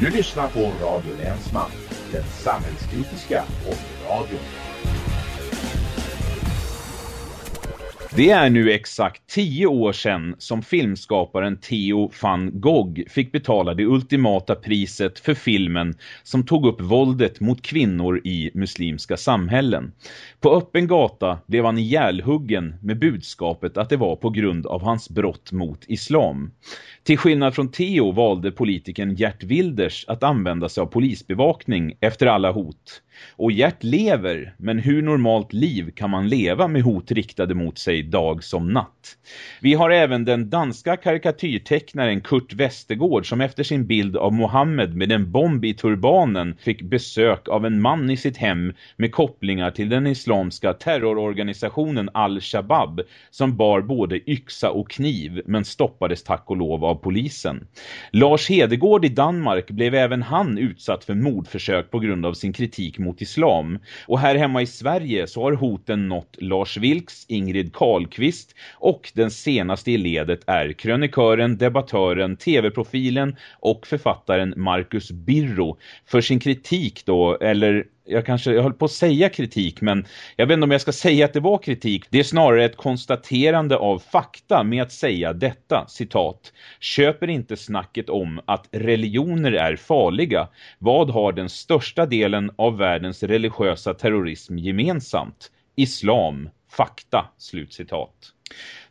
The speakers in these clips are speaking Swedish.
Du lyssnar på Radio Länsman, den samhällskritiska radion. Det är nu exakt tio år sedan som filmskaparen Theo van Gogh fick betala det ultimata priset för filmen som tog upp våldet mot kvinnor i muslimska samhällen. På öppen gata blev han ihjälhuggen med budskapet att det var på grund av hans brott mot islam. Till skillnad från Theo valde politikern Gert Wilders att använda sig av polisbevakning efter alla hot. Och Gert lever, men hur normalt liv kan man leva med hot riktade mot sig dag som natt? Vi har även den danska karikatyrtecknaren Kurt Westergård som efter sin bild av Mohammed med en bomb i turbanen fick besök av en man i sitt hem med kopplingar till den islamska terrororganisationen Al-Shabaab som bar både yxa och kniv men stoppades tack och lov av polisen. Lars Hedegård i Danmark blev även han utsatt för mordförsök på grund av sin kritik mot islam. Och här hemma i Sverige så har hoten nått Lars Vilks, Ingrid Karlqvist och den senaste i ledet är krönikören, debattören, tv-profilen och författaren Marcus Birro för sin kritik då, eller jag kanske jag höll på att säga kritik men jag vet inte om jag ska säga att det var kritik. Det är snarare ett konstaterande av fakta med att säga detta, citat. Köper inte snacket om att religioner är farliga. Vad har den största delen av världens religiösa terrorism gemensamt? Islam, fakta, slutcitat.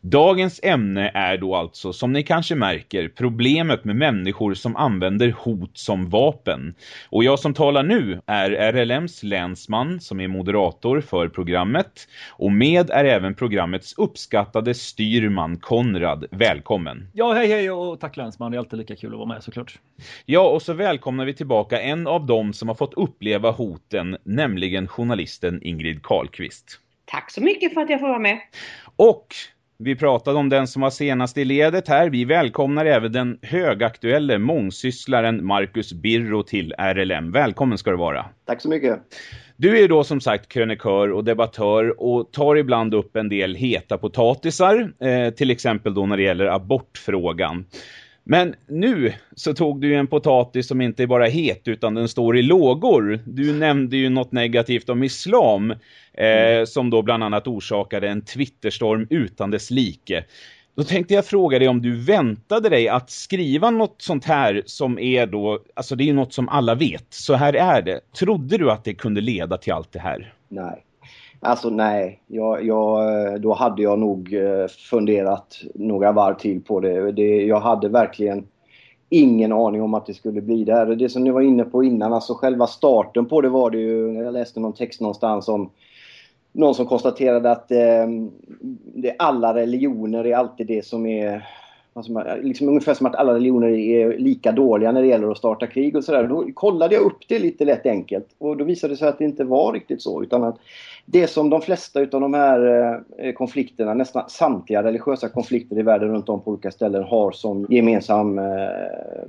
Dagens ämne är då alltså, som ni kanske märker, problemet med människor som använder hot som vapen. Och jag som talar nu är RLMs länsman som är moderator för programmet. Och med är även programmets uppskattade styrman Konrad. Välkommen! Ja, hej hej och tack länsman. Det är alltid lika kul att vara med såklart. Ja, och så välkomnar vi tillbaka en av dem som har fått uppleva hoten, nämligen journalisten Ingrid Karlqvist. Tack så mycket för att jag får vara med. Och vi pratade om den som var senast i ledet här. Vi välkomnar även den högaktuelle mångsysslaren Marcus Birro till RLM. Välkommen ska du vara. Tack så mycket. Du är då som sagt krönikör och debattör och tar ibland upp en del heta potatisar. Eh, till exempel då när det gäller abortfrågan. Men nu så tog du ju en potatis som inte är bara het utan den står i lågor. Du nämnde ju något negativt om islam eh, som då bland annat orsakade en twitterstorm utan dess like. Då tänkte jag fråga dig om du väntade dig att skriva något sånt här som är då, alltså det är ju något som alla vet, så här är det. Trodde du att det kunde leda till allt det här? Nej. Alltså nej, jag, jag, då hade jag nog eh, funderat några varv till på det. det. Jag hade verkligen ingen aning om att det skulle bli det här. Det som ni var inne på innan, alltså själva starten på det var det ju, jag läste någon text någonstans om någon som konstaterade att eh, det, alla religioner är alltid det som är Alltså, liksom ungefär som att alla religioner är lika dåliga när det gäller att starta krig och sådär. Då kollade jag upp det lite lätt enkelt och då visade det sig att det inte var riktigt så utan att det som de flesta utav de här eh, konflikterna, nästan samtliga religiösa konflikter i världen runt om på olika ställen har som gemensam eh,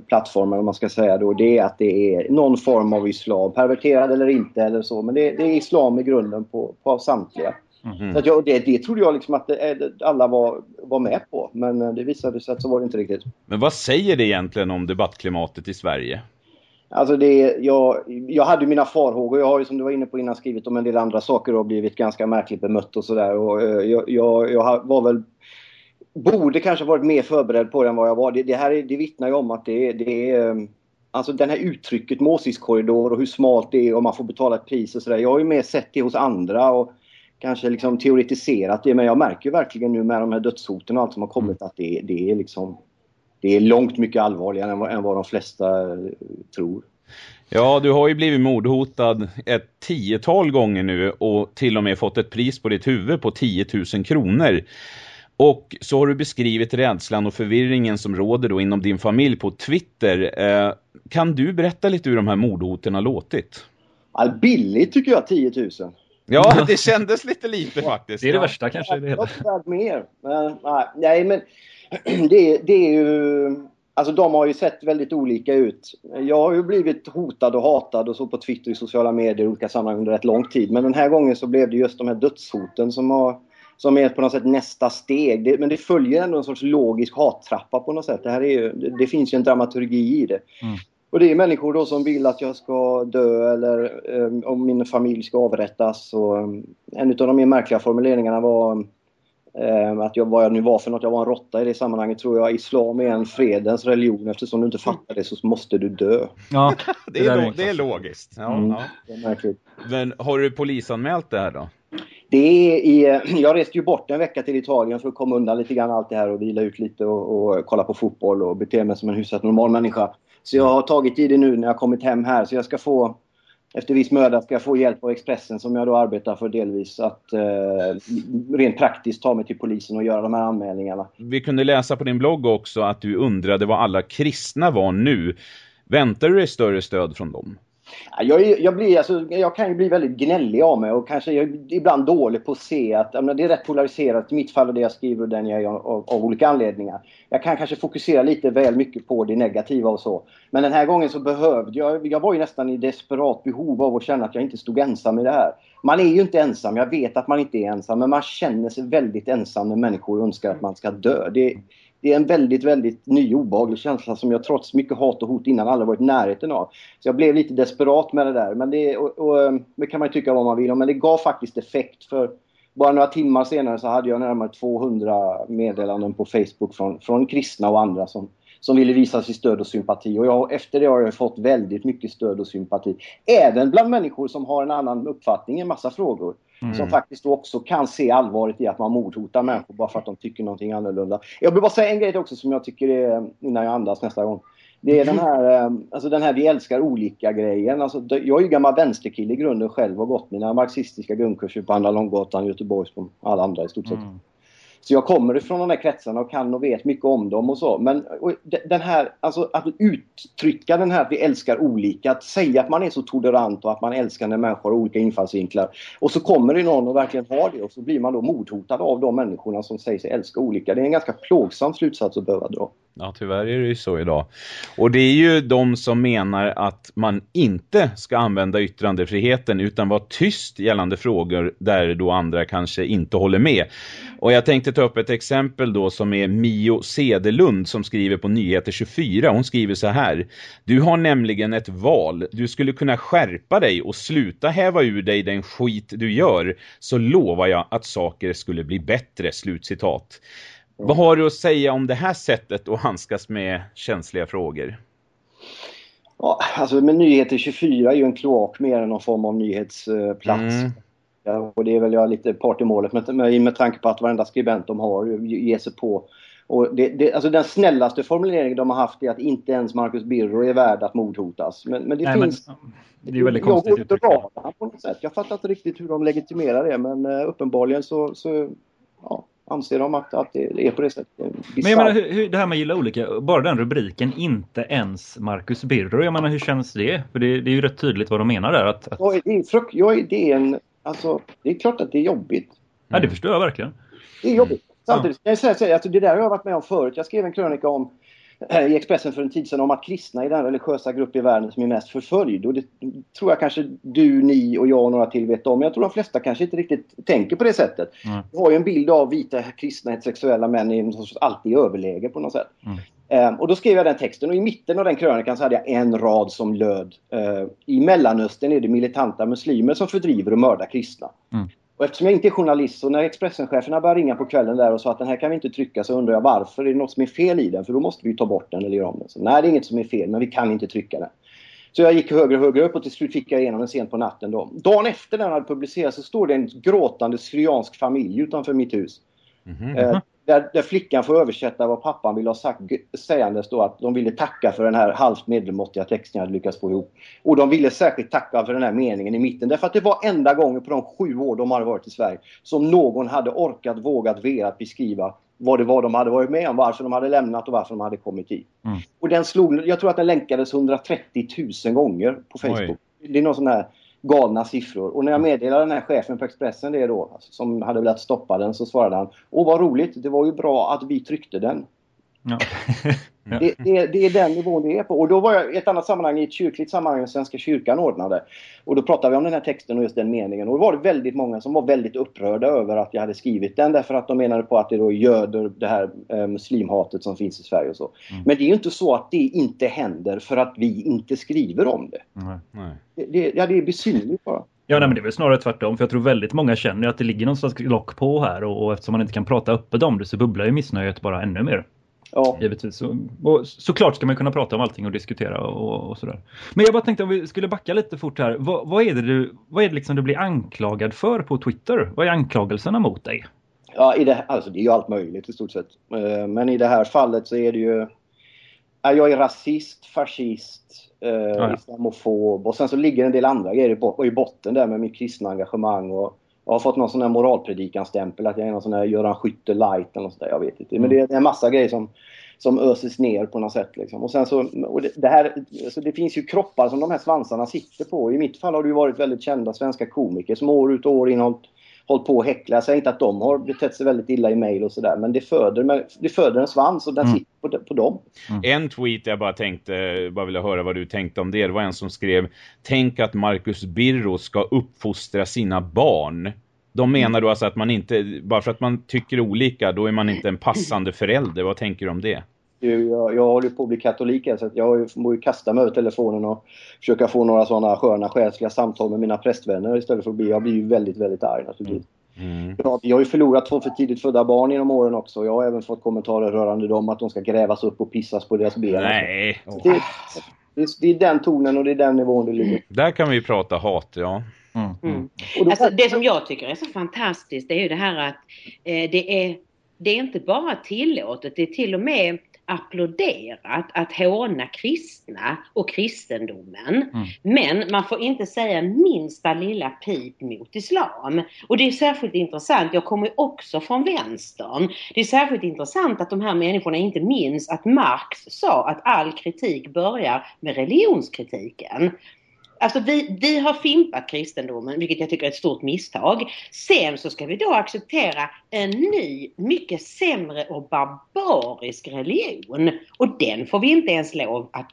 plattform, om man ska säga då, det är att det är någon form av islam, perverterad eller inte eller så, men det, det är islam i grunden på, på samtliga. Mm så att jag, det, det trodde jag liksom att det, alla var, var med på, men eh, det visade sig att så var det inte riktigt. Men vad säger det egentligen om debattklimatet i Sverige? Alltså det, jag, jag hade mina farhågor. Jag har ju som du var inne på innan skrivit om en del andra saker och blivit ganska märkligt bemött och sådär. Eh, jag, jag, jag var väl borde kanske varit mer förberedd på det än vad jag var. Det, det här det vittnar ju om att det, det är... Eh, alltså den här uttrycket måsiskorridor och hur smalt det är och man får betala ett pris och sådär. Jag har ju mer sett det hos andra och kanske liksom teoretiserat det. Men jag märker ju verkligen nu med de här dödshoten och allt som har kommit att det, det är liksom det är långt mycket allvarligare än vad, än vad de flesta eh, tror. Ja, du har ju blivit mordhotad ett tiotal gånger nu och till och med fått ett pris på ditt huvud på 10 000 kronor. Och så har du beskrivit rädslan och förvirringen som råder då inom din familj på Twitter. Eh, kan du berätta lite hur de här mordhoten har låtit? All billigt tycker jag 10 000. Ja, det kändes lite lite faktiskt. Det är det värsta kanske. Det hela. mer. Men, nej, men det, det är ju... Alltså de har ju sett väldigt olika ut. Jag har ju blivit hotad och hatad och så på Twitter i sociala medier i olika sammanhang under rätt lång tid. Men den här gången så blev det just de här dödshoten som, har, som är på något sätt nästa steg. Det, men det följer ändå en sorts logisk hattrappa på något sätt. Det, här är ju, det, det finns ju en dramaturgi i det. Mm. Och det är människor då som vill att jag ska dö eller eh, om min familj ska avrättas. Och, eh, en av de mer märkliga formuleringarna var eh, att jag, vad jag nu var för något, jag var en råtta i det sammanhanget tror jag. Islam är en fredens religion. Eftersom du inte fattar det så måste du dö. Ja, Det är, där lo- det är logiskt. Ja, Mm. ja. Det är märkligt. Men har du polisanmält det här då? Det är i, jag reste ju bort en vecka till Italien för att komma undan lite grann allt det här och vila ut lite och, och kolla på fotboll och bete mig som en hyfsat normal människa. Så jag har tagit i det nu när jag kommit hem här så jag ska få efter viss möda ska jag få hjälp av Expressen som jag då arbetar för delvis att eh, rent praktiskt ta mig till polisen och göra de här anmälningarna. Vi kunde läsa på din blogg också att du undrade vad alla kristna var nu. Väntar du dig större stöd från dem? Jag, är- jag, blir, alltså, jag kan ju bli väldigt gnällig av mig och kanske jag är ibland dålig på att se att menar, det är rätt polariserat. I mitt fall och det jag skriver och den jag är av, av, av olika anledningar. Jag kan kanske fokusera lite väl mycket på det negativa och så. Men den här gången så behövde jag, jag var ju nästan i desperat behov av att känna att jag inte stod ensam i det här. Man är ju inte ensam, jag vet att man inte är ensam, men man känner sig väldigt ensam när människor önskar att man ska dö. Det, det är en väldigt, väldigt ny obehaglig känsla som jag trots mycket hat och hot innan aldrig varit i närheten av. Så jag blev lite desperat med det där. Men det, och, och, eh, det kan man ju tycka vad man vill om, men det gav faktiskt effekt. För bara några timmar senare så hade jag närmare 200 meddelanden på Facebook från, från kristna och andra som, som ville visa sitt stöd och sympati. Och jag, efter det har jag fått väldigt mycket stöd och sympati. Även bland människor som har en annan uppfattning i en massa frågor. Som faktiskt också kan se allvaret i att man mordhotar människor bara för att de tycker någonting annorlunda. Jag vill bara säga en grej också som jag tycker är, innan jag andas nästa gång. Det är den här, eh, alltså den här vi älskar olika-grejen. Alltså, jag är ju gammal vänsterkille i grunden själv och gått mina marxistiska grundkurser på Andra Långgatan, Göteborg, som alla andra i stort sett. Så jag kommer ifrån de här kretsarna och kan och vet mycket om dem och så. Men och den här, alltså att uttrycka den här att vi älskar olika, att säga att man är så tolerant och att man älskar när människor har olika infallsvinklar. Och så kommer det någon och verkligen har det och så blir man då mordhotad av de människorna som säger sig älska olika. Det är en ganska plågsam slutsats att behöva dra. Ja, tyvärr är det ju så idag. Och det är ju de som menar att man inte ska använda yttrandefriheten utan vara tyst gällande frågor där då andra kanske inte håller med. Och jag tänkte ta upp ett exempel då som är Mio Sedelund som skriver på Nyheter 24. Hon skriver så här. Du har nämligen ett val. Du skulle kunna skärpa dig och sluta häva ur dig den skit du gör så lovar jag att saker skulle bli bättre. Slutcitat. Vad har du att säga om det här sättet att handskas med känsliga frågor? Ja, alltså med Nyheter 24 är ju en kloak mer än någon form av nyhetsplats. Mm. Ja, och det är väl jag lite part i målet med, med, med tanke på att varenda skribent de har ger sig på. Och det, det, alltså den snällaste formuleringen de har haft är att inte ens Marcus Birro är värd att mordhotas. Men, men det Nej, men, finns... det är väldigt jag konstigt uttryck. på något sätt. Jag fattar inte riktigt hur de legitimerar det men uh, uppenbarligen så, så ja, anser de att, att det är på det sättet. Det är Men jag menar, hur, hur, det här med gilla olika, bara den rubriken, inte ens Marcus Birro. Jag menar, hur känns det? För det, det är ju rätt tydligt vad de menar där. Att, att, är, det, är frukt, jag är, det, är en, alltså, det är klart att det är jobbigt. ja, det förstår jag verkligen. Det är jobbigt. Samtidigt kan jag säga, säga att det där har jag varit med om förut. Jag skrev en krönika om eh, i Expressen för en tid sedan om att kristna är den religiösa grupp i världen som är mest förföljd. Och det tror jag kanske du, ni och jag och några till vet om. Men jag tror de flesta kanske inte riktigt tänker på det sättet. Mm. Vi har ju en bild av vita kristna heterosexuella män i alltid överläge på något sätt. Mm. Eh, och då skrev jag den texten och i mitten av den krönikan så hade jag en rad som löd eh, I Mellanöstern är det militanta muslimer som fördriver och mördar kristna. Mm. Och eftersom jag inte är journalist så när Expressencheferna började ringa på kvällen där och sa att den här kan vi inte trycka så undrar jag varför. Är det något som är fel i den? För då måste vi ta bort den eller göra om den. Så, Nej, det är inget som är fel men vi kan inte trycka den. Så jag gick högre och högre upp och till slut fick jag igenom den sent på natten. Då. Dagen efter den hade publicerats så står det en gråtande syriansk familj utanför mitt hus. Mhm. Eh, där, där flickan får översätta vad pappan ville ha sagt sägandes då att de ville tacka för den här halvt medelmåttiga texten jag hade lyckats få ihop. Och de ville särskilt tacka för den här meningen i mitten därför att det var enda gången på de sju år de hade varit i Sverige som någon hade orkat, vågat, velat beskriva vad det var de hade varit med om, varför de hade lämnat och varför de hade kommit hit. Mm. Och den slog, jag tror att den länkades 130 000 gånger på Facebook. Det är någon sån här galna siffror. Och när jag meddelade den här chefen på Expressen det då, som hade velat stoppa den, så svarade han Åh vad roligt, det var ju bra att vi tryckte den. Ja. Det, det, det, är den nivån det är på. Och då var jag i ett annat sammanhang, i ett kyrkligt sammanhang, Svenska kyrkan ordnade. Och då pratade vi om den här texten och just den meningen. Och då var det väldigt många som var väldigt upprörda över att jag hade skrivit den. Därför att de menade på att det då göder det här eh, muslimhatet som finns i Sverige och så. Mm. Men det är ju inte så att det inte händer för att vi inte skriver om det. Nej. Nej. Det, det, ja, det är besynnerligt bara. Ja, nej, men det är väl snarare tvärtom. För jag tror väldigt många känner att det ligger någon slags lock på här. Och, och eftersom man inte kan prata öppet om det så bubblar ju missnöjet bara ännu mer. Ja. Givetvis. Så, och såklart ska man kunna prata om allting och diskutera och, och, sådär. Men jag bara tänkte om vi skulle backa lite fort här. Vad, vad är det du, vad är det liksom du blir anklagad för på Twitter? Vad är anklagelserna mot dig? Ja, i det, alltså det är ju allt möjligt i stort sett. Eh, men i det här fallet så är det ju... Jag är rasist, fascist, eh, islamofob och sen så ligger en del andra grejer i botten där med mitt kristna engagemang och jag har fått någon sån här moralpredikanstämpel att jag är någon sån här Göran Skytte light eller något sånt där. Jag vet inte. Men det är en massa grejer som, som öses ner på något sätt. Liksom. Och sen så, och det, det, här, alltså det finns ju kroppar som de här svansarna sitter på. I mitt fall har det ju varit väldigt kända svenska komiker som år ut och år in hållit på och häckla. Jag säger inte att de har betett sig väldigt illa i mail och sådär. Men det föder, det föder en svans och den mm. sitter på, på dem. Mm. En tweet jag bara tänkte, bara ville höra vad du tänkte om det. Det var en som skrev Tänk att Marcus Birro ska uppfostra sina barn. De menar då alltså att man inte, bara för att man tycker olika, då är man inte en passande förälder. Vad tänker du om det? Jag, jag håller på att bli katolik så jag får ju kasta mig över telefonen och försöka få några sådana sköna själsliga samtal med mina prästvänner istället för att bli, jag blir ju väldigt, väldigt arg naturligtvis. Mm. Jag, jag har ju förlorat två för tidigt födda barn genom åren också. Jag har även fått kommentarer rörande dem att de ska grävas upp och pissas på deras ben. Nej! Det, det, det, är den tonen och det är den nivån det ligger. Där kan vi prata hat, ja. Mm. Mm. Alltså, det som jag tycker är så fantastiskt det är ju det här att eh, det, är, det är inte bara tillåtet, det är till och med applåderat att håna kristna och kristendomen. Mm. Men man får inte säga minsta lilla pip mot islam. Och det är särskilt intressant, jag kommer också från vänstern. Det är särskilt intressant att de här människorna inte minns att Marx sa att all kritik börjar med religionskritiken. Alltså vi, vi har fimpat kristendomen, vilket jag tycker är ett stort misstag. Sen så ska vi då acceptera en ny, mycket sämre och barbarisk religion. Och den får vi inte ens lov att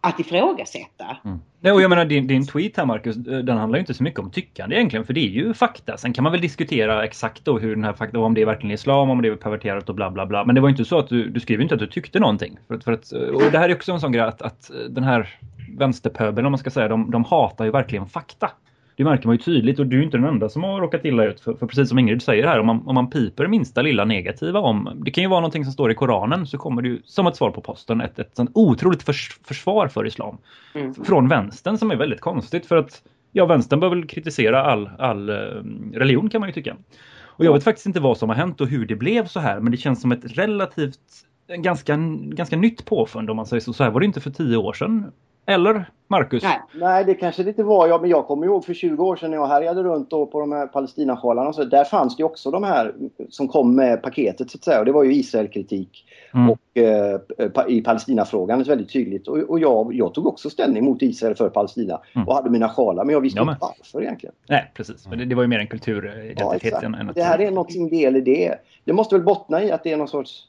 att ifrågasätta. Mm. Nej, och jag menar din, din tweet här Marcus, den handlar ju inte så mycket om tyckande egentligen för det är ju fakta. Sen kan man väl diskutera exakt då hur den här fakta, om det är verkligen islam, om det är perverterat och bla bla bla. Men det var inte så att du, du skrev inte att du tyckte någonting. För, för att, och det här är också en sån grej att, att den här vänsterpöbeln om man ska säga, de, de hatar ju verkligen fakta. Det märker man ju tydligt och du är inte den enda som har råkat illa ut. För, för precis som Ingrid säger här, om man, om man piper minsta lilla negativa om... Det kan ju vara någonting som står i Koranen så kommer det ju som ett svar på posten ett, ett sånt otroligt förs, försvar för islam. Mm. Från vänstern som är väldigt konstigt för att ja, vänstern bör väl kritisera all, all eh, religion kan man ju tycka. Och jag vet faktiskt inte vad som har hänt och hur det blev så här men det känns som ett relativt ganska, ganska nytt påfund om man säger så. Så här var det inte för tio år sedan eller Marcus? Nej. Nej, det kanske det inte var. Ja, men jag kommer ihåg för 20 år sedan när jag härjade runt då på de här Palestinasjalarna. Så där fanns det också de här som kom med paketet så att säga. Och det var ju Israel-kritik. Mm. Och eh, i Palestinafrågan väldigt tydligt. Och, och jag, jag, tog också ställning mot Israel för Palestina. Mm. Och hade mina sjalar. Men jag visste ja, inte varför egentligen. Nej, precis. Men det, det var ju mer en kulturidentitet. Ja, än, det här är något del i det. Det måste väl bottna i att det är någon sorts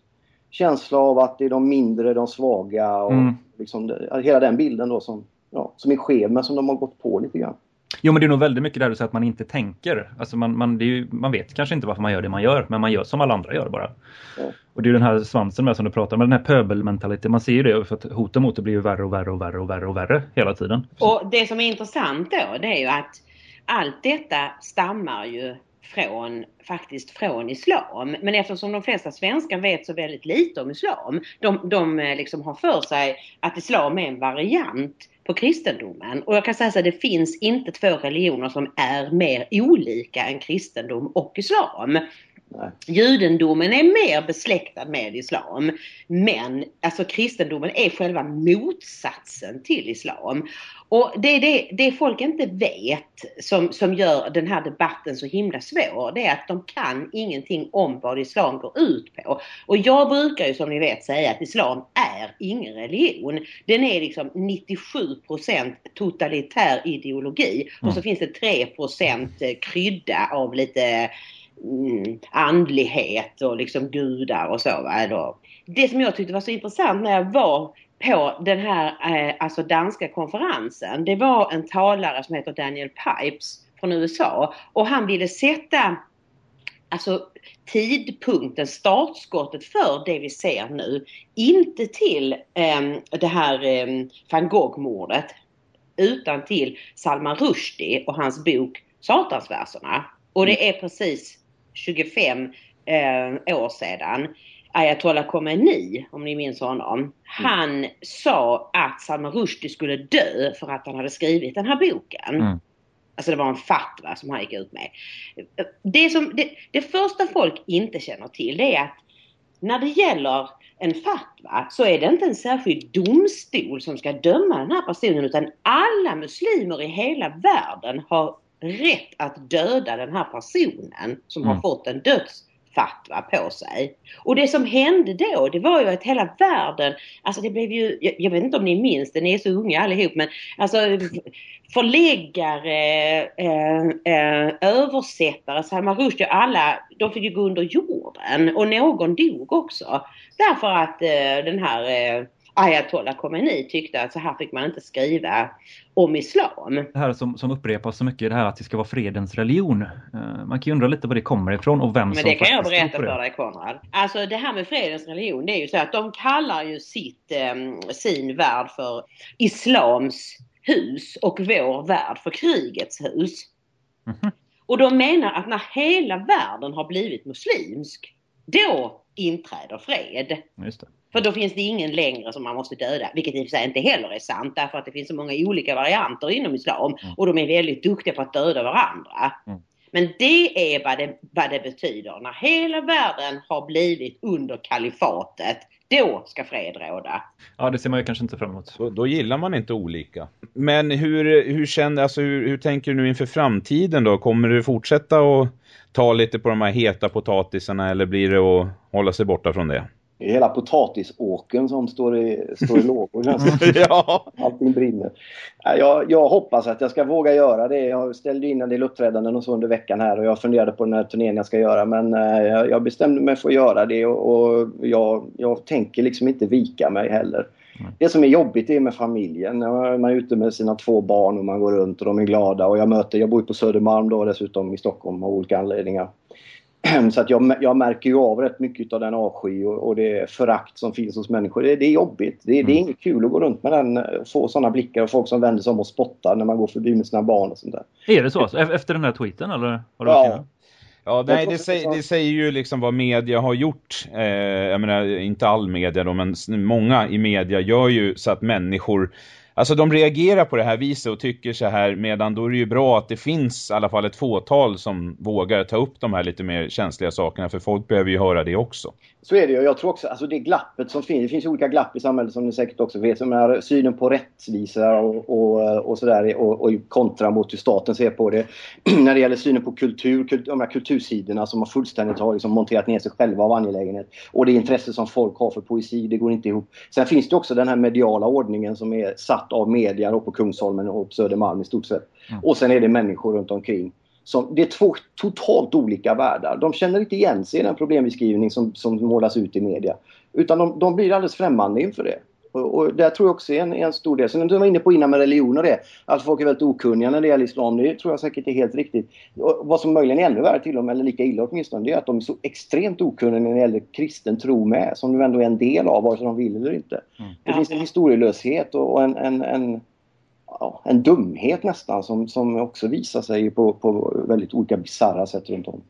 känsla av att det är de mindre, de svaga och mm. Liksom, hela den bilden då som, ja, som är skev men som de har gått på lite grann. Jo men det är nog väldigt mycket där du säger att man inte tänker. Alltså man, man, ju, man vet kanske inte varför man gör det man gör men man gör som alla andra gör bara. Ja. Och det är den här svansen med som du pratar om, den här pöbelmentaliteten. Man ser ju det för att hoten mot det blir ju värre och värre och värre och värre och värre hela tiden. Och det som är intressant då det är ju att allt detta stammar ju från, faktiskt från islam. Men eftersom de flesta svenskar vet så väldigt lite om islam, de, de eh, liksom har för sig att islam är en variant på kristendomen. Och jag kan säga så att det finns inte två religioner som är mer olika än kristendom och islam. Nej. Judendomen är mer besläktad med islam. Men alltså kristendomen är själva motsatsen till islam. Och det är det, det folk inte vet som, som gör den här debatten så himla svår. Det är att de kan ingenting om vad islam går ut på. Och jag brukar ju som ni vet säga att islam är ingen religion. Den är liksom 97% totalitär ideologi och så mm. finns det 3% krydda av lite mm, andlighet och liksom gudar och så. Va? Det som jag tyckte var så intressant när jag var på den här eh, alltså danska konferensen. Det var en talare som heter Daniel Pipes från USA och han ville sätta alltså tidpunkten, startskottet för det vi ser nu. Inte till eh, det här eh, van Gogh-mordet utan till Salman Rushdie och hans bok Satansverserna. Och det är precis 25 eh, år sedan. Ayatollah Khomeini, om ni minns honom. Mm. Han sa att Salman Rushdie skulle dö för att han hade skrivit den här boken. Mm. Alltså det var en fatwa som han gick ut med. Det, som, det, det första folk inte känner till det är att när det gäller en fatwa så är det inte en särskild domstol som ska döma den här personen utan alla muslimer i hela världen har rätt att döda den här personen som mm. har fått en dödsfatwa på sig. Och det som hände då det var ju att hela världen, alltså det blev ju, jag, jag vet inte om ni minns det, ni är så unga allihop men alltså förläggare, eh, eh, översättare, Salman Rushdie, alla, de fick ju gå under jorden och någon dog också. Därför att eh, den här eh, Ayatollah Khomeini tyckte att så här fick man inte skriva om islam. Det här som, som upprepas så mycket, det här att det ska vara fredens religion. Uh, man kan ju undra lite var det kommer ifrån och vem Men som det kan jag berätta för dig Konrad. Alltså det här med fredens religion, det är ju så att de kallar ju sitt, um, sin värld för islams hus och vår värld för krigets hus. Mm -hmm. Och de menar att när hela världen har blivit muslimsk, då inträder fred. För då finns det ingen längre som man måste döda, vilket i och för sig inte heller är sant därför att det finns så många olika varianter inom islam mm. och de är väldigt duktiga på att döda varandra. Mm. Men det är vad det, vad det betyder. När hela världen har blivit under kalifatet, då ska fred råda. Ja, det ser man ju kanske inte fram emot. Då, då gillar man inte olika. Men hur, hur, känner, alltså, hur, hur tänker du nu inför framtiden då? Kommer du fortsätta att ta lite på de här heta potatisarna eller blir det att hålla sig borta från det? Hela potatisåken som står i, står i lågor. ja. Allting brinner. Jag, jag hoppas att jag ska våga göra det. Jag ställde in en del uppträdanden och så under veckan här och jag funderade på den här turnén jag ska göra men eh, jag bestämde mig för att göra det och, och jag, jag tänker liksom inte vika mig heller. Mm. Det som är jobbigt är med familjen. Man är ute med sina två barn och man går runt och de är glada och jag möter, jag bor på Södermalm då dessutom i Stockholm av olika anledningar. Så att jag, jag märker ju av rätt mycket av den avsky och, och det förakt som finns hos människor. Det, det är jobbigt. Det, mm. det, är mm. inget kul att gå runt med den, få sådana blickar och folk som vänder sig om och spottar när man går förbi med sina barn och sånt där. Är det så? Alltså? Efter den här tweeten eller? Har du ja. Ja, nej, det, säger, det säger ju liksom vad media har gjort. Eh, jag menar, inte all media då, men många i media gör ju så att människor Alltså de reagerar på det här viset och tycker så här medan då är det ju bra att det finns i alla fall ett fåtal som vågar ta upp de här lite mer känsliga sakerna för folk behöver ju höra det också. Så är det ju. Jag tror också, alltså det glappet som finns, det finns olika glapp i samhället som ni säkert också vet. Som är synen på rättvisa och, och, och sådär och, och kontra mot hur staten ser på det. När det gäller synen på kultur, kult, de här kultursidorna som har fullständigt har liksom monterat ner sig själva av angelägenhet. Och det intresse som folk har för poesi, det går inte ihop. Sen finns det också den här mediala ordningen som är satt av media på Kungsholmen och på Södermalm i stort sett. Mm. Och sen är det människor runt omkring som, det är två totalt olika världar. De känner inte igen sig i den problembeskrivning som, som målas ut i media. Utan de, de blir alldeles främmande inför det. Och, och där tror jag också är en, en stor del. Sen du var inne på innan med religion och det. Att folk är väldigt okunniga när det gäller islam. Det tror jag säkert är helt riktigt. Och vad som möjligen är ännu värre till dem, eller lika illa åtminstone, det är att de är så extremt okunniga när det gäller kristen tro med. Som de ändå är en del av, vare sig de vill eller inte. Mm. Det finns en historielöshet och en, en, en ja, en dumhet nästan som, som också visar sig på, på väldigt olika bizarra sätt runt om.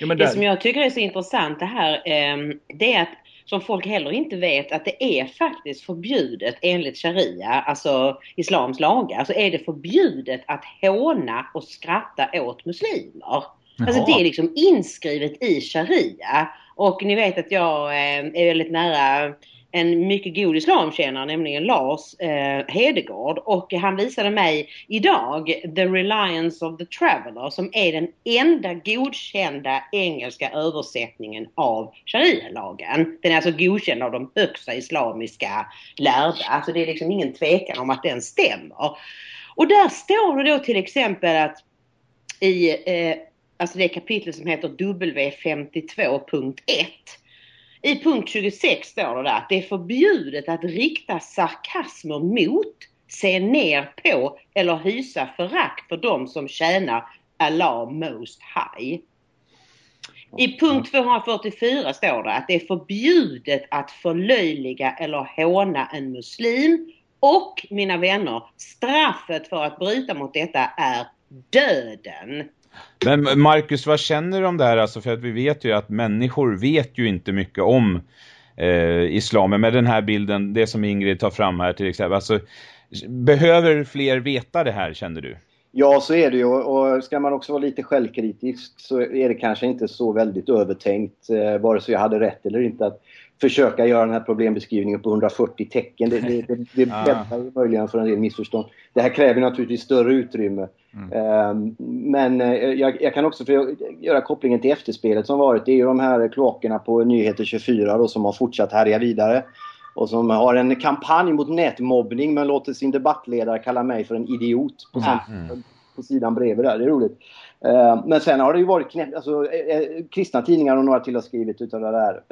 Ja, det... det som jag tycker är så intressant det här, eh, det är att som folk heller inte vet att det är faktiskt förbjudet enligt sharia, alltså islams lagar, så är det förbjudet att håna och skratta åt muslimer. Jaha. Alltså det är liksom inskrivet i sharia. Och ni vet att jag eh, är väldigt nära en mycket god islamkännare, nämligen Lars eh, Hedegård. Och han visade mig idag The Reliance of the Traveller som är den enda godkända engelska översättningen av sharia-lagen. Den är alltså godkänd av de högsta islamiska lärda. Alltså det är liksom ingen tvekan om att den stämmer. Och där står det då till exempel att i eh, alltså det kapitlet som heter W52.1. I punkt 26 står det där att det är förbjudet att rikta sarkasmer mot, se ner på eller hysa förakt för de som tjänar Allah Most High. I punkt 244 står det att det är förbjudet att förlöjliga eller håna en muslim och mina vänner, straffet för att bryta mot detta är döden. Men Marcus, vad känner du om det här? Alltså för att vi vet ju att människor vet ju inte mycket om eh, islamen. Med den här bilden, det som Ingrid tar fram här till exempel. Alltså, behöver fler veta det här, känner du? Ja, så är det ju. Och ska man också vara lite självkritisk så är det kanske inte så väldigt övertänkt, eh, vare sig jag hade rätt eller inte, att försöka göra den här problembeskrivningen på 140 tecken. Det, det, det, det bäddar möjligen för en del missförstånd. Det här kräver naturligtvis större utrymme. Mm. Eh, men eh, jag, jag, kan också göra kopplingen till efterspelet som varit. Det är ju de här kloakerna på Nyheter 24 då, som har fortsatt härja vidare och som har en kampanj mot nätmobbning men låter sin debattledare kalla mig för en idiot på, mm på sidan bredvid där. Det är roligt. Eh, men sen har det ju varit knäppt, alltså, eh, eh, kristna tidningar och några till har skrivit utav det där.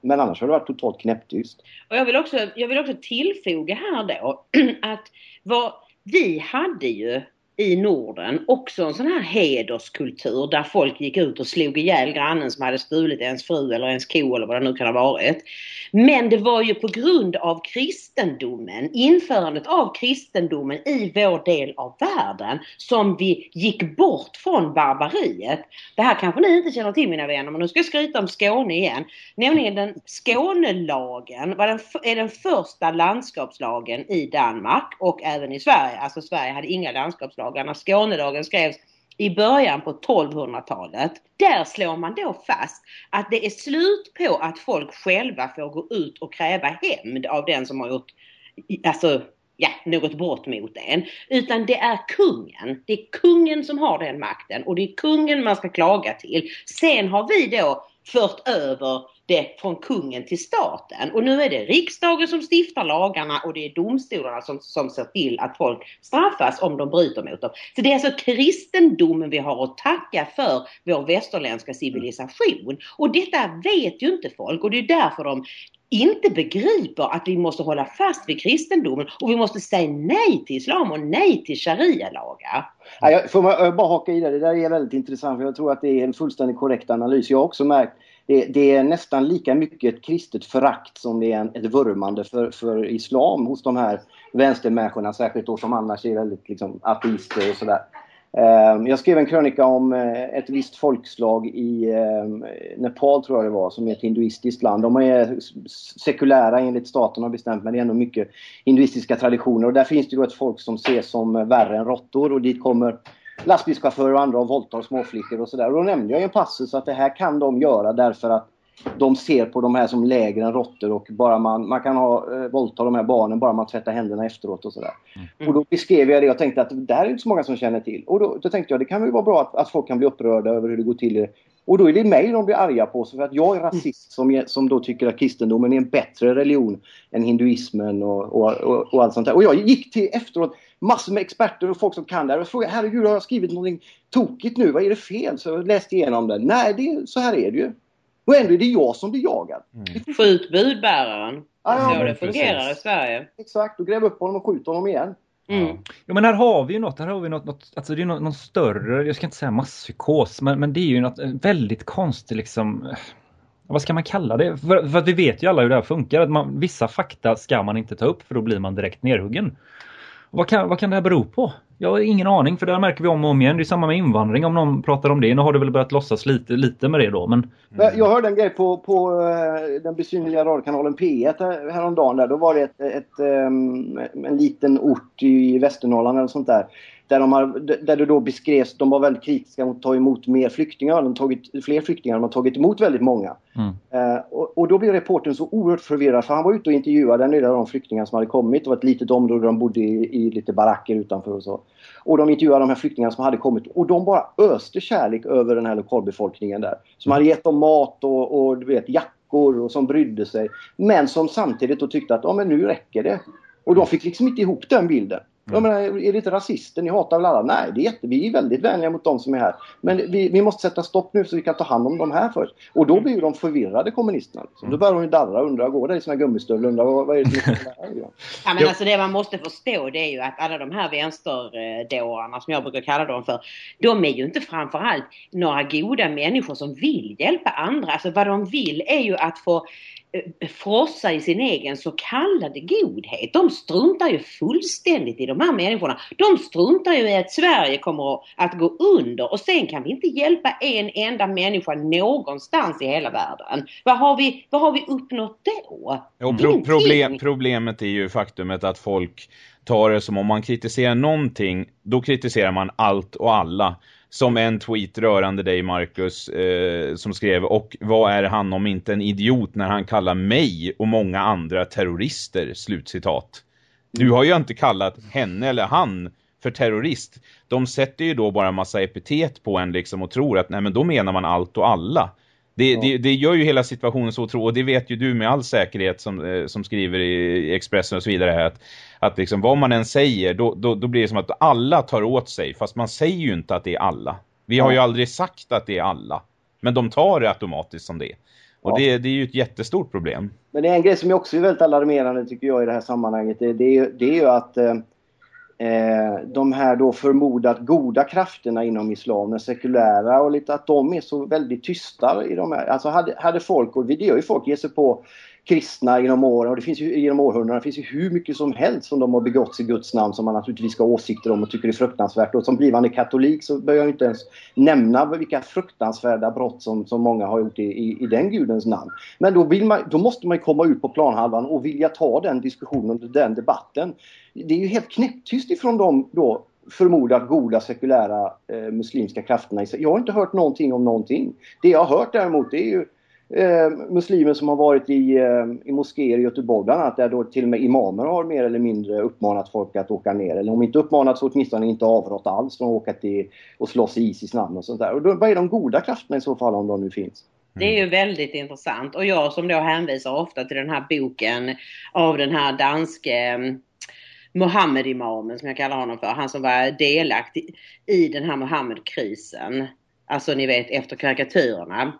Men annars har det varit totalt knäpptyst. Och jag vill också, jag vill också tillfoga här då att vad, vi hade ju i Norden också en sån här hederskultur där folk gick ut och slog ihjäl grannen som hade stulit ens fru eller ens ko eller vad det nu kan ha varit. Men det var ju på grund av kristendomen, införandet av kristendomen i vår del av världen som vi gick bort från barbariet. Det här kanske ni inte känner till mina vänner men nu ska jag skryta om Skåne igen. Nämligen den Skånelagen var den, är den första landskapslagen i Danmark och även i Sverige. Alltså Sverige hade inga landskapslagar Skånelagarna. Skånedagen skrevs i början på 1200-talet. Där slår man då fast att det är slut på att folk själva får gå ut och kräva hämnd av den som har gjort alltså, ja, något brott mot en. Utan det är kungen. Det är kungen som har den makten och det är kungen man ska klaga till. Sen har vi då fört över det från kungen till staten. Och nu är det riksdagen som stiftar lagarna och det är domstolarna som, som ser till att folk straffas om de bryter mot dem. Så det är alltså kristendomen vi har att tacka för vår västerländska civilisation. Och detta vet ju inte folk och det är därför de inte begriper att vi måste hålla fast vid kristendomen och vi måste säga nej till islam och nej till sharia-lagar. Ja, jag får bara haka i det, det där är väldigt intressant för jag tror att det är en fullständigt korrekt analys. Jag har också märkt det, det, är nästan lika mycket ett kristet förakt som det är en, ett vurmande för, för islam hos de här vänstermänniskorna, särskilt då som annars är väldigt liksom, ateister och sådär. Ehm, jag skrev en krönika om eh, ett visst folkslag i ehm, Nepal, tror jag det var, som är ett hinduistiskt land. De är sekulära enligt staten har bestämt, men det är ändå mycket hinduistiska traditioner. Och där finns det då ett folk som ses som värre än råttor och dit kommer lastbilschaufförer och andra och våldtar småflickor och sådär. Och då nämnde jag i en passus att det här kan de göra därför att de ser på de här som lägre än råttor och bara man, man kan ha, eh, våldta de här barnen bara man tvättar händerna efteråt och sådär. Mm. Och då beskrev jag det och tänkte att det här är inte så många som känner till. Och då, då tänkte jag det kan väl vara bra att, att folk kan bli upprörda över hur det går till. Och då är det mig de blir arga på för att jag är rasist som, som då tycker att kristendomen är en bättre religion än hinduismen och, och, och, och allt sånt där. Och jag gick till efteråt massor med experter och folk som kan det här och frågade herregud har jag skrivit någonting tokigt nu? Vad är det fel? Så jag läste igenom det. Nej, det, så här är det ju. Och ändå är det jag som blir jagad. Mm. Skjut budbäraren. Ah, ja, så det fungerar precis. i Sverige. Exakt, och gräv upp honom och skjut honom igen. Mm. Ja men här har vi ju något, här har vi något, något alltså det är något, något större, jag ska inte säga masspsykos, men, men det är ju något väldigt konstigt liksom, vad ska man kalla det? För, för att vi vet ju alla hur det här funkar, att man, vissa fakta ska man inte ta upp för då blir man direkt nerhuggen. Vad kan, vad kan det här bero på? Jag har ingen aning för det här märker vi om och om igen. Det är samma med invandring om någon pratar om det. Nu har det väl börjat låtsas lite, lite med det då. Men... Jag hörde en grej på, på eh, den besynliga radiokanalen P1 eh, häromdagen. Där. Då var det ett, ett, eh, en liten ort i Västernorrland eller sånt där där, de har, där det då beskrevs, de var väldigt kritiska mot att ta emot mer flyktingar. De har tagit fler flyktingar, de har tagit emot väldigt många. Mm. Eh, och, och, då blev reporten så oerhört förvirrad för han var ute och intervjuade en del av de flyktingar som hade kommit. Det var ett litet område där de bodde i, i lite baracker utanför och så. Och de intervjuade de här flyktingarna som hade kommit och de bara öste kärlek över den här lokalbefolkningen där. Som hade gett dem mat och, och du vet, jackor och som brydde sig. Men som samtidigt då tyckte att ja, men nu räcker det. Och de fick liksom inte ihop den bilden. Jag menar, är det inte rasister? Ni hatar väl alla? Nej, det är jätte, vi är väldigt vänliga mot de som är här. Men vi, vi måste sätta stopp nu så vi kan ta hand om de här först. Och då blir ju de förvirrade kommunisterna. Liksom. Då börjar de ju darra och undra, går det i sina gummistövlar? Undra, vad, vad är det som är här? Ja, men alltså det man måste förstå det är ju att alla de här vänsterdårarna som jag brukar kalla dem för. De är ju inte framförallt några goda människor som vill hjälpa andra. Alltså vad de vill är ju att få frossa i sin egen så kallade godhet. De struntar ju fullständigt i de här människorna. De struntar ju i att Sverige kommer att gå under och sen kan vi inte hjälpa en enda människa någonstans i hela världen. Vad har vi, vad har vi uppnått då? Och pro problem, problemet är ju faktumet att folk tar det som om man kritiserar någonting, då kritiserar man allt och alla som en tweet rörande dig Marcus eh, som skrev och vad är han om inte en idiot när han kallar mig och många andra terrorister slutcitat. Du har ju inte kallat henne eller han för terrorist. De sätter ju då bara massa epitet på en liksom och tror att nej men då menar man allt och alla. Det, ja. det, det, gör ju hela situationen så tro och det vet ju du med all säkerhet som, eh, som skriver i Expressen och så vidare här att, att liksom vad man än säger då, då, då blir det som att alla tar åt sig fast man säger ju inte att det är alla. Vi har ju aldrig sagt att det är alla men de tar det automatiskt som det och ja. det, det är ju ett jättestort problem. Men det är en grej som också är väldigt alarmerande tycker jag i det här sammanhanget det, det, är, det är ju att eh, de här då förmodat goda krafterna inom islam, den sekulära och lite att de är så väldigt tysta i de här. Alltså hade, hade folk, och det gör ju folk, ger sig på kristna genom åren och det finns ju genom århundraden, det finns ju hur mycket som helst som de har begått i Guds namn som man naturligtvis ska ha åsikter om och tycker är fruktansvärt. Och som blivande katolik så behöver jag inte ens nämna vilka fruktansvärda brott som, som många har gjort i, i, i den gudens namn. Men då, vill man, då måste man komma ut på planhalvan och vilja ta den diskussionen, och den debatten. Det är ju helt knäpptyst ifrån de då förmodat goda sekulära eh, muslimska krafterna. Jag har inte hört någonting om någonting. Det jag har hört däremot det är ju eh, muslimer som har varit i, eh, i moskéer i Göteborg bland annat där då till och med imamer har mer eller mindre uppmanat folk att åka ner. Eller om inte uppmanat så åtminstone inte avrått alls från att åka till och slåss i Isis namn och sånt där. Och då, vad är de goda krafterna i så fall om de nu finns? Det är ju väldigt intressant och jag som då hänvisar ofta till den här boken av den här danske eh, Mohammed-imamen som jag kallar honom för. Han som var delaktig i den här Mohammed-krisen. Alltså ni vet efter karikatyrerna.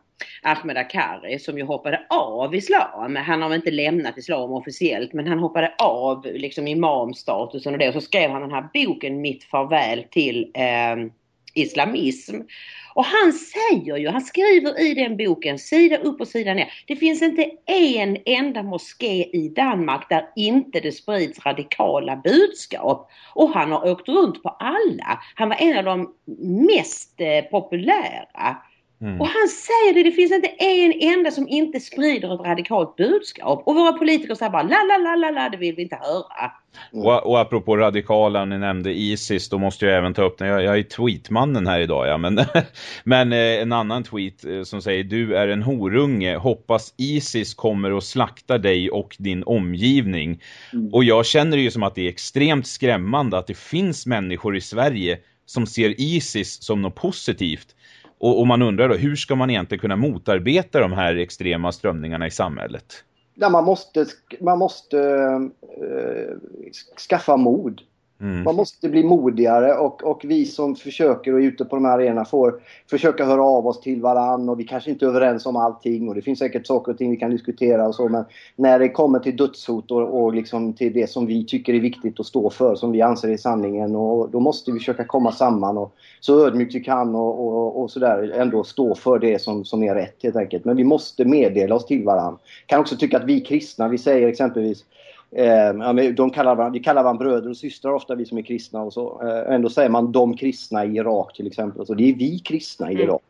Ahmed Akari som ju hoppade av islam. Han har inte lämnat islam officiellt men han hoppade av liksom imamstatusen och det. Och så skrev han den här boken Mitt farväl till eh, islamism. Och han säger ju, han skriver i den boken, sida upp och sida ner. Det finns inte en enda moské i Danmark där inte det sprids radikala budskap. Och han har åkt runt på alla. Han var en av de mest eh, populära. Mm. Och han säger det, det finns inte en enda som inte sprider ett radikalt budskap. Och våra politiker säger bara la la la la la, det vill vi inte höra. Mm. Och, och apropå radikala, ni nämnde Isis, då måste jag även ta upp. Jag, jag är tweetmannen här idag, ja. Men, men eh, en annan tweet eh, som säger du är en horunge, hoppas Isis kommer att slakta dig och din omgivning. Mm. Och jag känner det ju som att det är extremt skrämmande att det finns människor i Sverige som ser Isis som något positivt. Och, och, man undrar då, hur ska man egentligen kunna motarbeta de här extrema strömningarna i samhället? Ja, man måste, man måste uh, skaffa mod. Mm. Man måste bli modigare och, och vi som försöker och är ute på de här arenorna får försöka höra av oss till varann och vi kanske inte är överens om allting och det finns säkert saker och ting vi kan diskutera och så men när det kommer till dödshot och, och liksom till det som vi tycker är viktigt att stå för, som vi anser är sanningen och då måste vi försöka komma samman och så ödmjukt vi kan och, och, och sådär ändå stå för det som, som är rätt helt enkelt. Men vi måste meddela oss till varann. Kan också tycka att vi kristna, vi säger exempelvis Eh, de kallar varandra, vi kallar varandra bröder och systrar ofta, vi som är kristna och så. Eh, ändå säger man de kristna i Irak till exempel. Så det är vi kristna i mm. Irak.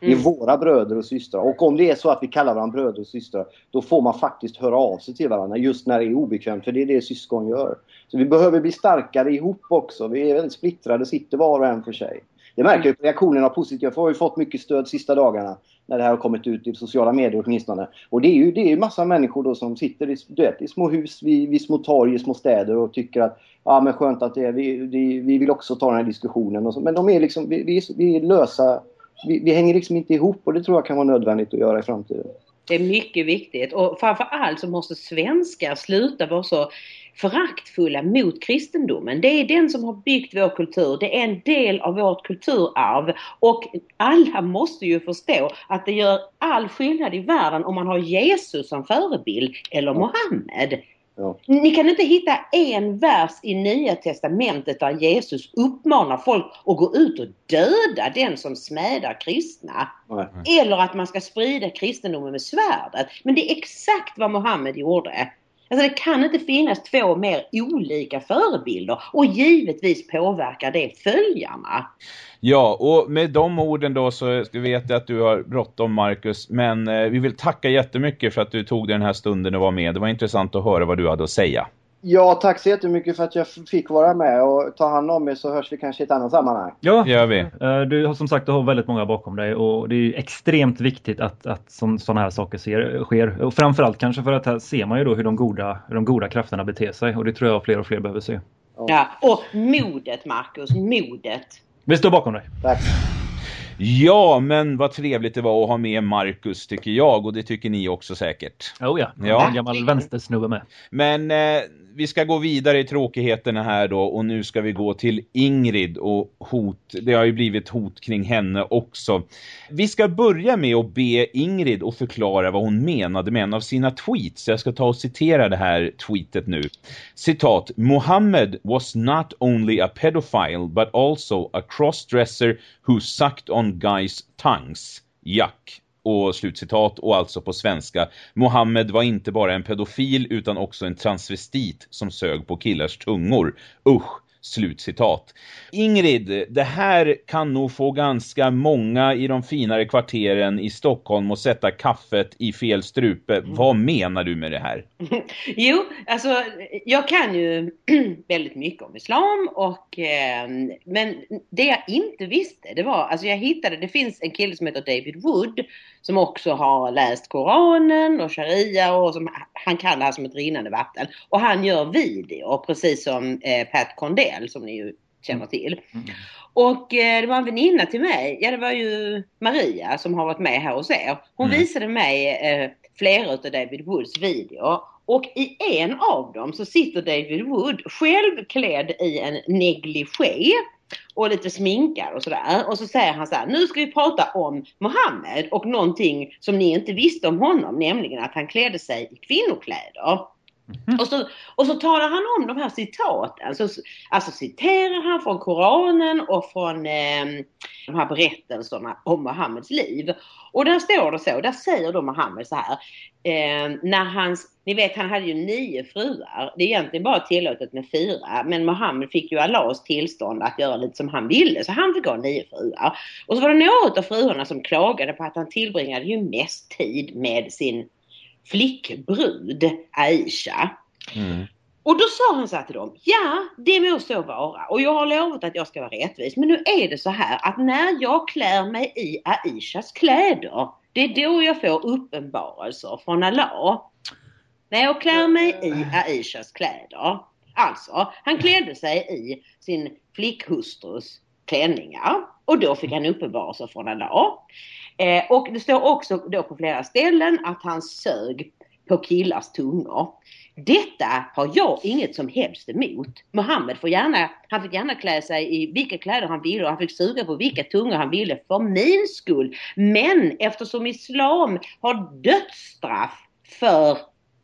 Det är mm. våra bröder och systrar. Och om det är så att vi kallar varandra bröder och systrar, då får man faktiskt höra av sig till varandra just när det är obekvämt, för det är det syskon gör. Så vi behöver bli starkare ihop också. Vi är väldigt splittrade, sitter var och en för sig. Det märker jag på reaktionerna positivt. Jag har ju fått mycket stöd sista dagarna när det här har kommit ut i sociala medier åtminstone. Och det är ju det är massa människor då som sitter i, vet, i små hus, vid, vid små torg, i små städer och tycker att ja men skönt att det är, vi, det, vi vill också ta den här diskussionen. Och så, men de är liksom, vi, vi, vi är lösa, vi, vi hänger liksom inte ihop och det tror jag kan vara nödvändigt att göra i framtiden. Det är mycket viktigt och framförallt så måste svenskar sluta vara så föraktfulla mot kristendomen. Det är den som har byggt vår kultur. Det är en del av vårt kulturarv. Och alla måste ju förstå att det gör all skillnad i världen om man har Jesus som förebild eller Mohammed. Ja. Ni kan inte hitta en vers i Nya Testamentet där Jesus uppmanar folk att gå ut och döda den som smädar kristna. Nej. Eller att man ska sprida kristendomen med svärdet. Men det är exakt vad Mohammed gjorde. Alltså det kan inte finnas två mer olika förebilder och givetvis påverkar det följarna. Ja, och med de orden då så vet jag att du har bråttom Marcus. Men eh, vi vill tacka jättemycket för att du tog den här stunden och var med. Det var intressant att höra vad du hade att säga. Ja, tack så jättemycket för att jag fick vara med och ta hand om mig så hörs vi kanske i ett annat sammanhang. Ja, gör vi. Eh, du har som sagt du har väldigt många bakom dig och det är extremt viktigt att, att sådana här saker ser, sker. Och framförallt kanske för att här ser man ju då hur de goda, hur de goda krafterna beter sig och det tror jag fler och fler behöver se. Ja, och modet Marcus, modet. Vi står bakom dig. Tack. Ja, men vad trevligt det var att ha med Marcus tycker jag och det tycker ni också säkert. Oh ja, ja. en gammal vänstersnubbe med. Men eh, vi ska gå vidare i tråkigheterna här då och nu ska vi gå till Ingrid och hot. Det har ju blivit hot kring henne också. Vi ska börja med att be Ingrid att förklara vad hon menade med en av sina tweets. Jag ska ta och citera det här tweetet nu. Citat, Mohammed was not only a pedophile but also a crossdresser who sucked on guys' tongues. Jack och slutcitat och alltså på svenska. Mohammed var inte bara en pedofil utan också en transvestit som sög på killars tungor. Usch, Slutcitat. Ingrid, det här kan nog få ganska många i de finare kvarteren i Stockholm att sätta kaffet i fel strupe. Mm. Vad menar du med det här? jo, alltså jag kan ju väldigt mycket om islam och eh, men det jag inte visste det var, alltså jag hittade, det finns en kille som heter David Wood som också har läst Koranen och Sharia och som, han kan det här som ett rinnande vatten. Och han gör video precis som eh, Pat Condell som ni ju känner till. Mm. Och eh, det var en väninna till mig, ja det var ju Maria som har varit med här hos er. Hon mm. visade mig eh, flera av David Woods video. Och i en av dem så sitter David Wood själv klädd i en negligé och lite sminkad och sådär. Och så säger han så här, nu ska vi prata om Mohammed och någonting som ni inte visste om honom, nämligen att han klädde sig i kvinnokläder. Mm. Och, så, och så talar han om de här citaten. Så, alltså citerar han från Koranen och från eh, de här berättelserna om Muhammeds liv. Och där står det så, där säger då Muhammed så här. Eh, när hans, ni vet han hade ju nio fruar. Det är egentligen bara tillåtet med fyra. Men Muhammed fick ju Allahs tillstånd att göra lite som han ville. Så han fick ha nio fruar. Och så var det några av fruarna som klagade på att han tillbringade ju mest tid med sin flickbrud Aisha. Mm. Och då sa han så här till dem, ja det må så vara och jag har lovat att jag ska vara rättvis men nu är det så här att när jag klär mig i Aishas kläder, det är då jag får uppenbarelser från Allah. När jag klär mig i Aishas kläder. Alltså, han klädde sig i sin flickhustrus klänningar och då fick han uppenbarelser från Allah. Eh, och det står också då på flera ställen att han sög på killars tungor. Detta har jag inget som helst emot. Mohammed får gärna, han fick gärna klä sig i vilka kläder han ville och han fick suga på vilka tungor han ville för min skull. Men eftersom islam har dödsstraff för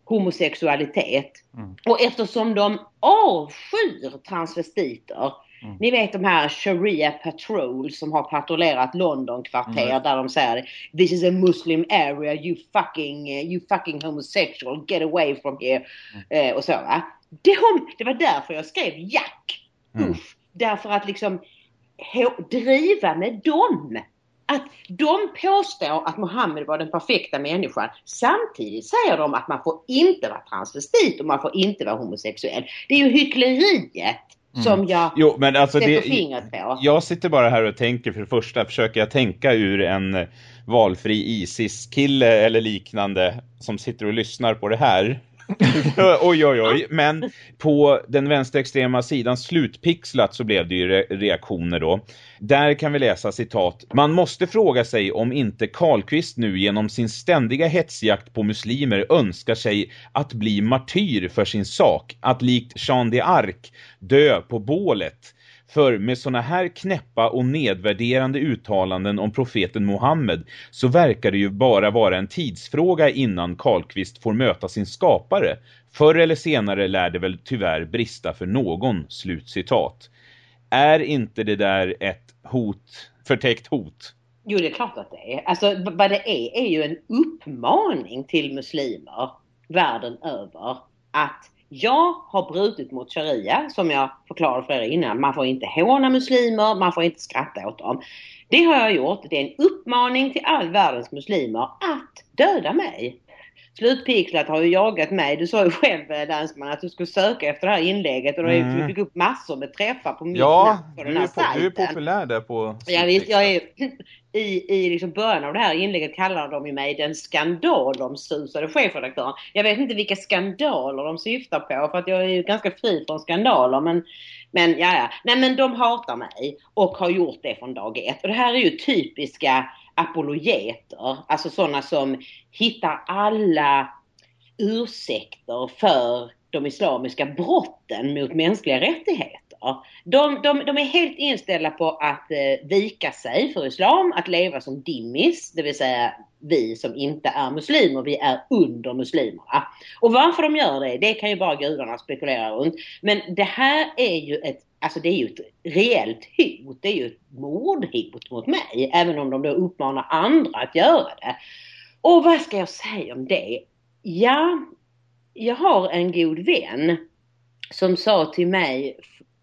homosexualitet mm. och eftersom de avskyr transvestiter Mm. Ni vet de här Sharia Patrol som har patrullerat London kvarter mm. där de säger This is a Muslim area, you fucking, you fucking homosexual, get away from here. Mm. Eh, och så va. De, det var därför jag skrev Jack. Mm. Uff, därför att liksom driva med dem. Att de påstår att Mohammed var den perfekta människan. Samtidigt säger de att man får inte vara transvestit och man får inte vara homosexuell. Det är ju hyckleriet Mm. som jag jo, men alltså sätter det, fingret på. Jag sitter bara här och tänker, för det första försöker jag tänka ur en valfri ISIS-kille eller liknande som sitter och lyssnar på det här. oj, oj, oj. Men på den vänsterextrema sidan slutpixlat så blev det ju re reaktioner då. Där kan vi läsa citat. Man måste fråga sig om inte Karlqvist nu genom sin ständiga hetsjakt på muslimer önskar sig att bli martyr för sin sak. Att likt Jean de Arc dö på bålet för med såna här knäppa och nedvärderande uttalanden om profeten Mohammed så verkar det ju bara vara en tidsfråga innan Karlqvist får möta sin skapare. Förr eller senare lär det väl tyvärr brista för någon, slutcitat. Är inte det där ett hot, förtäckt hot? Jo, det är klart att det är. Alltså vad det är är ju en uppmaning till muslimer världen över att jag har brutit mot sharia som jag förklarade för er innan. Man får inte håna muslimer, man får inte skratta åt dem. Det har jag gjort. Det är en uppmaning till all världens muslimer att döda mig. Slutpixlat har ju jagat mig. Du sa ju själv eh, Dansman att du skulle söka efter det här inlägget och mm. du fick upp massor med träffar på mitt ja, namn på den här sajten. Ja, du är populär där på Ja visst, jag är i, i liksom början av det här inlägget kallade de ju mig den skandalomsusade chefredaktören. Jag vet inte vilka skandaler de syftar på för att jag är ju ganska fri från skandaler men men ja, ja. Nej men de hatar mig och har gjort det från dag ett. Och det här är ju typiska apologeter. Alltså sådana som hittar alla ursäkter för de islamiska brotten mot mänskliga rättigheter. De, de, de är helt inställda på att eh, vika sig för islam, att leva som dimmis, det vill säga vi som inte är muslimer, vi är under muslimerna. Och varför de gör det, det kan ju bara gudarna spekulera runt. Men det här är ju ett Alltså det är ju ett reellt hot. Det är ju ett mordhot mot mig. Även om de då uppmanar andra att göra det. Och vad ska jag säga om det? Ja, jag har en god vän som sa till mig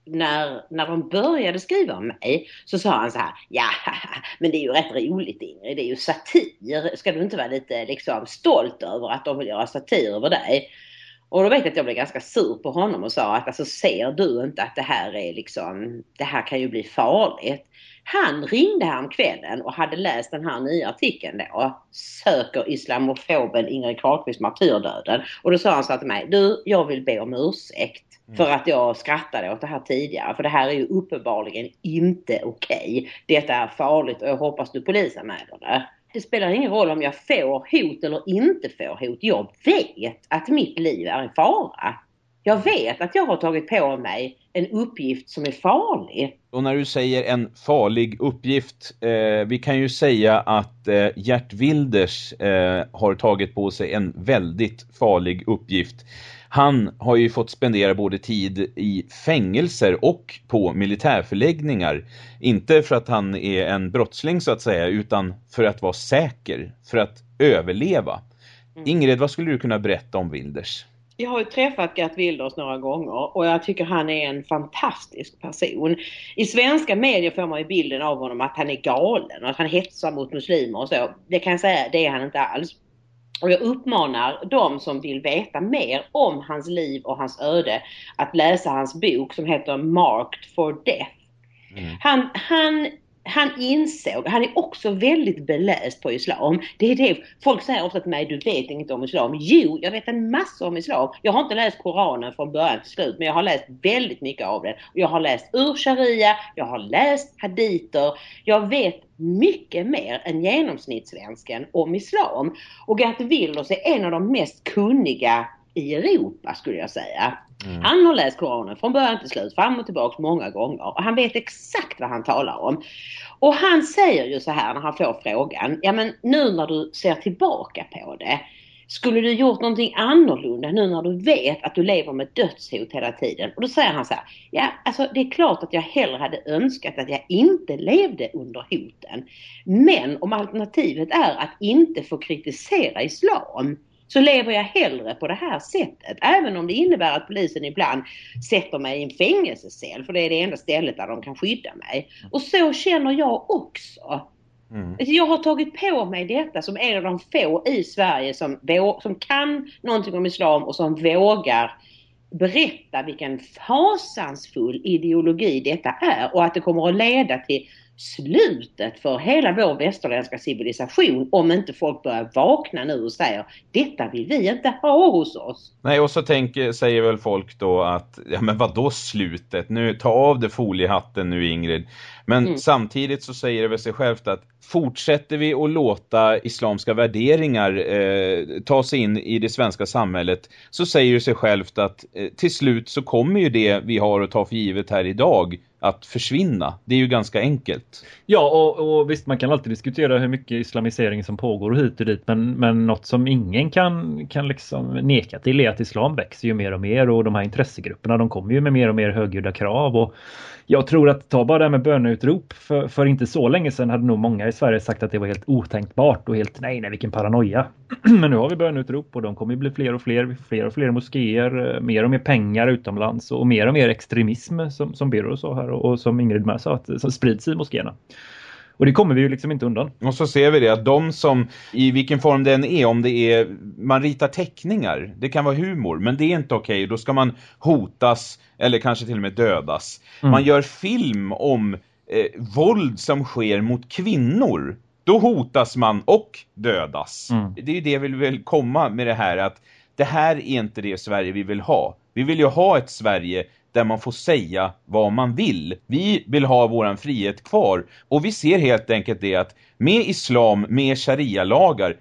när, när de började skriva om mig så sa han så här, ja men det är ju rätt roligt Ingrid, det är ju satir. Ska du inte vara lite liksom stolt över att de vill göra satir över dig? Och då vet jag att jag blev ganska sur på honom och sa att alltså ser du inte att det här är liksom, det här kan ju bli farligt. Han ringde här kvällen och hade läst den här nya artikeln då. Söker islamofoben Ingrid Carlqvist martyrdöden. Och då sa han så här till mig, du jag vill be om ursäkt. Mm. För att jag skrattade åt det här tidigare. För det här är ju uppenbarligen inte okej. Okay. Detta är farligt och jag hoppas du polisanmäler det. Det spelar ingen roll om jag får hot eller inte får hot. Jag vet att mitt liv är i fara. Jag vet att jag har tagit på mig en uppgift som är farlig. Och när du säger en farlig uppgift, eh, vi kan ju säga att eh, Gert Wilders eh, har tagit på sig en väldigt farlig uppgift. Han har ju fått spendera både tid i fängelser och på militärförläggningar. Inte för att han är en brottsling så att säga, utan för att vara säker, för att överleva. Mm. Ingrid, vad skulle du kunna berätta om Wilders? Jag har ju träffat Gert Wilders några gånger och jag tycker han är en fantastisk person. I svenska medier får man ju bilden av honom att han är galen och att han hetsar mot muslimer och så. Det kan jag säga, det är han inte alls. Och jag uppmanar de som vill veta mer om hans liv och hans öde att läsa hans bok som heter Marked for Death. Mm. Han, han han insåg, han är också väldigt beläst på islam. Det är det, folk säger ofta till mig, du vet inget om islam. Jo, jag vet en massa om islam. Jag har inte läst Koranen från början till slut, men jag har läst väldigt mycket av den. Jag har läst ur sharia, jag har läst haditer. Jag vet mycket mer än genomsnittssvensken om islam. Och Gert Wilders är en av de mest kunniga i Europa skulle jag säga. Mm. Han har läst Koranen från början till slut, fram och tillbaks många gånger. Och han vet exakt vad han talar om. Och han säger ju så här när han får frågan, ja men nu när du ser tillbaka på det, skulle du gjort någonting annorlunda nu när du vet att du lever med dödshot hela tiden? Och då säger han så här, ja alltså det är klart att jag hellre hade önskat att jag inte levde under hoten. Men om alternativet är att inte få kritisera islam, så lever jag hellre på det här sättet. Även om det innebär att polisen ibland sätter mig i en fängelsecell för det är det enda stället där de kan skydda mig. Och så känner jag också. Mm. Jag har tagit på mig detta som en av de få i Sverige som, som kan någonting om islam och som vågar berätta vilken fasansfull ideologi detta är och att det kommer att leda till slutet för hela vår västerländska civilisation om inte folk börjar vakna nu och säger detta vill vi inte ha hos oss. Nej, och så tänker, säger väl folk då att, ja men vad då slutet? Nu, ta av det foliehatten nu Ingrid. Men mm. samtidigt så säger det väl sig självt att fortsätter vi att låta islamska värderingar eh, ta sig in i det svenska samhället så säger det sig självt att eh, till slut så kommer ju det vi har att ta för givet här idag att försvinna. Det är ju ganska enkelt. Ja, och, och, visst man kan alltid diskutera hur mycket islamisering som pågår och hit och dit. Men, men något som ingen kan, kan liksom neka till är att islam växer ju mer och mer och de här intressegrupperna de kommer ju med mer och mer högljudda krav. Och jag tror att ta bara det här med böneutrop för, för inte så länge sedan hade nog många i Sverige sagt att det var helt otänkbart och helt nej, nej vilken paranoia. Men nu har vi böneutrop och de kommer bli fler och fler, fler och fler moskéer, eh, mer och mer pengar utomlands och mer och mer extremism som, som Birro sa här och, och som Ingrid med sa att som sprids i moskéerna. Och det kommer vi ju liksom inte undan. Och så ser vi det att de som, i vilken form den är, om det är, man ritar teckningar, det kan vara humor, men det är inte okej. Okay. Då ska man hotas eller kanske till och med dödas. Mm. Man gör film om eh, våld som sker mot kvinnor. Då hotas man och dödas. Mm. Det är ju det vi vill komma med det här att det här är inte det Sverige vi vill ha. Vi vill ju ha ett Sverige där man får säga vad man vill. Vi vill ha våran frihet kvar och vi ser helt enkelt det att med islam, med sharia-lagar,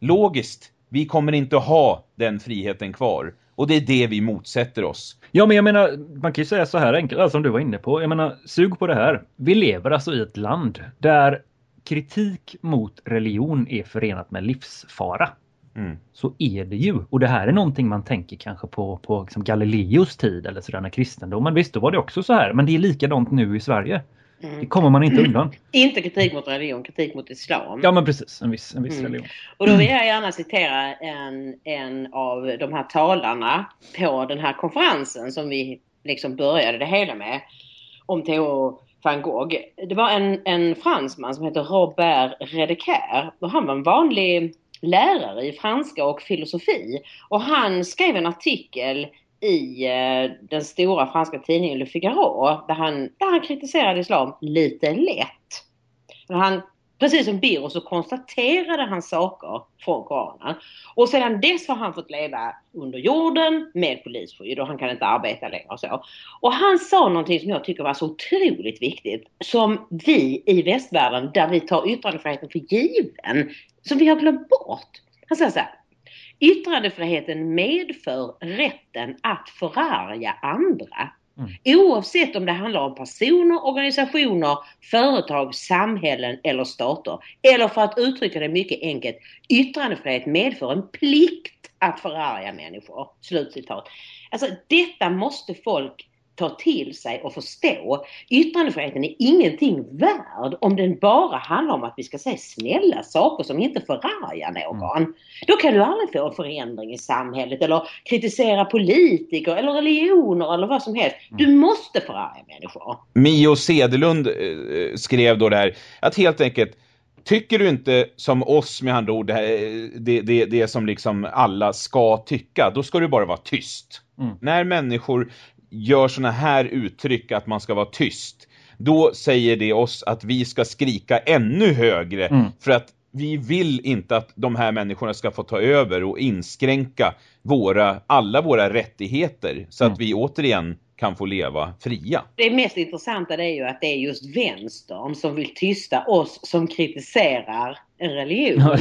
logiskt, vi kommer inte att ha den friheten kvar. Och det är det vi motsätter oss. Ja, men jag menar, man kan ju säga så här enkelt, alltså, som du var inne på. Jag menar, sug på det här. Vi lever alltså i ett land där kritik mot religion är förenat med livsfara. Mm. Så är det ju. Och det här är någonting man tänker kanske på, på liksom Galileos tid eller sådär när kristendomen. Visst, då var det också så här. Men det är likadant nu i Sverige. Mm. Det kommer man inte undan. Inte kritik mot religion, kritik mot islam. Ja men precis, en viss, en viss mm. religion. Och då vill jag gärna citera en, en av de här talarna på den här konferensen som vi liksom började det hela med. Om Theo van Gogh. Det var en, en fransman som heter Robert Redeker och han var en vanlig lärare i franska och filosofi. Och han skrev en artikel i eh, den stora franska tidningen Le Figaro där han, där han kritiserade islam lite lätt. Han, precis som Biro så konstaterade han saker från Koranen. Och sedan dess har han fått leva under jorden med polisskydd och han kan inte arbeta längre och så. Och han sa någonting som jag tycker var så otroligt viktigt som vi i västvärlden där vi tar yttrandefriheten för given, som vi har glömt bort. Han säger så här. Yttrandefriheten medför rätten att förarga andra. Mm. Oavsett om det handlar om personer, organisationer, företag, samhällen eller stater. Eller för att uttrycka det mycket enkelt, yttrandefrihet medför en plikt att förarga människor. Slutcitat. Alltså detta måste folk ta till sig och förstå. Yttrandefriheten är ingenting värd om den bara handlar om att vi ska säga snälla saker som inte förargar någon. Mm. Då kan du aldrig få en förändring i samhället eller kritisera politiker eller religioner eller vad som helst. Du mm. måste förarga människor. Mio Sedelund eh, skrev då det här att helt enkelt Tycker du inte som oss med andra ord, det, det, det, det som liksom alla ska tycka, då ska du bara vara tyst. Mm. När människor gör såna här uttryck att man ska vara tyst, då säger det oss att vi ska skrika ännu högre mm. för att vi vill inte att de här människorna ska få ta över och inskränka våra, alla våra rättigheter så mm. att vi återigen kan få leva fria. Det mest intressanta är ju att det är just vänstern som vill tysta oss som kritiserar en religion.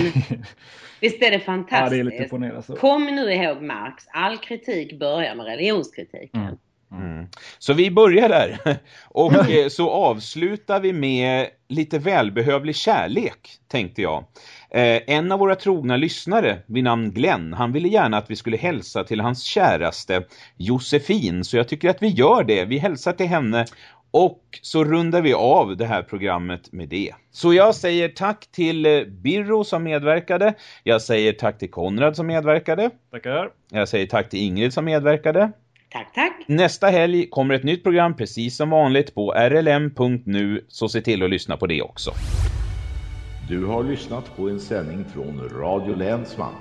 Visst är det fantastiskt? Ja, det är lite. Kom nu ihåg Marx, all kritik börjar med religionskritiken. Mm. Mm. Så vi börjar där och eh, så avslutar vi med lite välbehövlig kärlek tänkte jag. Eh, en av våra trogna lyssnare vid namn Glenn, han ville gärna att vi skulle hälsa till hans käraste Josefin så jag tycker att vi gör det. Vi hälsar till henne och så rundar vi av det här programmet med det. Så jag säger tack till eh, Birro som medverkade. Jag säger tack till Konrad som medverkade. Tackar. Jag säger tack till Ingrid som medverkade. Tack, tack. Nästa helg kommer ett nytt program precis som vanligt på rlm.nu så se till att lyssna på det också. Du har lyssnat på en sändning från Radio Länsman.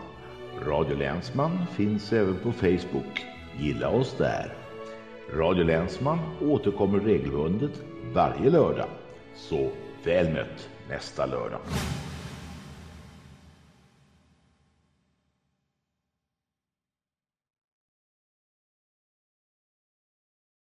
Radio Länsman finns även på Facebook. Gilla oss där. Radio Länsman återkommer regelbundet varje lördag. Så Väl mött nästa lördag.